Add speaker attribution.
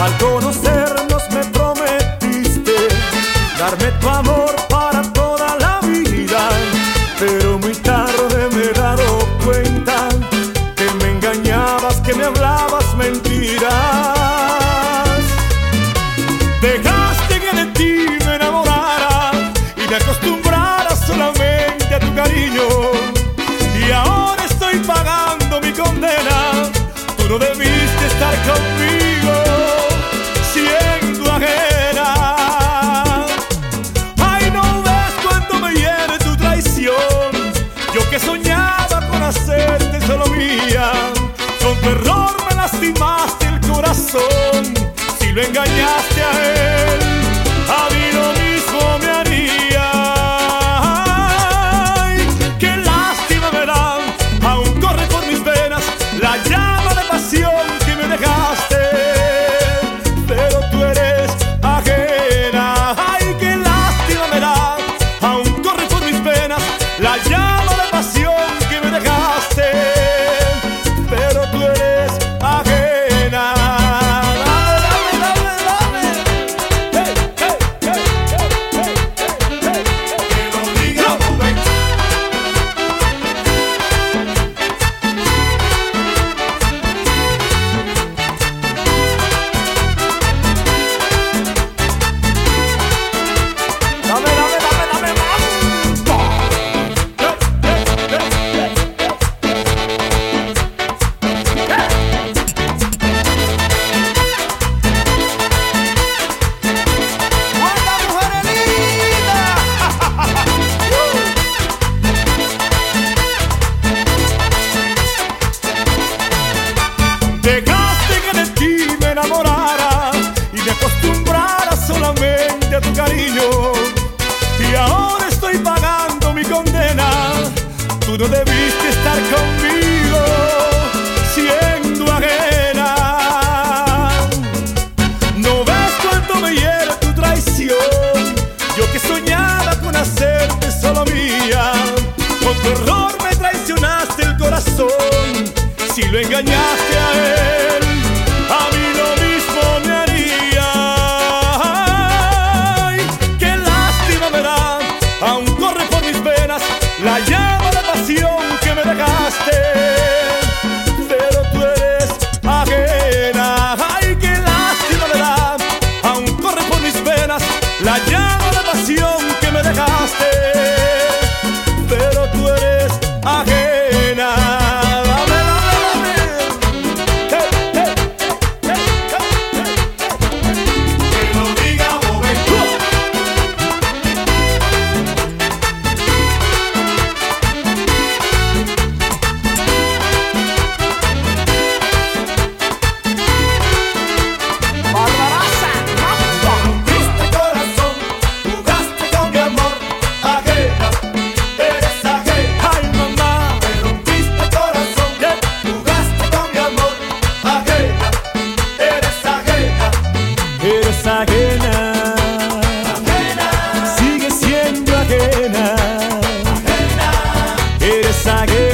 Speaker 1: Al conocernos me prometiste darme tu amor para toda la vida, pero muy tarde me he dado cuenta que me engañabas, que me hablabas mentiras. Dejaste que de ti me enamorara y me acostumbrara solamente a tu cariño. Y ahora estoy pagando mi condena. Tú no debiste estar conmigo Lo engañaste a él, no debiste estar conmigo siendo ajena. No ves cuánto me hiere tu traición. Yo que soñaba con hacerte solo mía. Con tu error me traicionaste el corazón. Si lo engañaste a él. ajeno. I get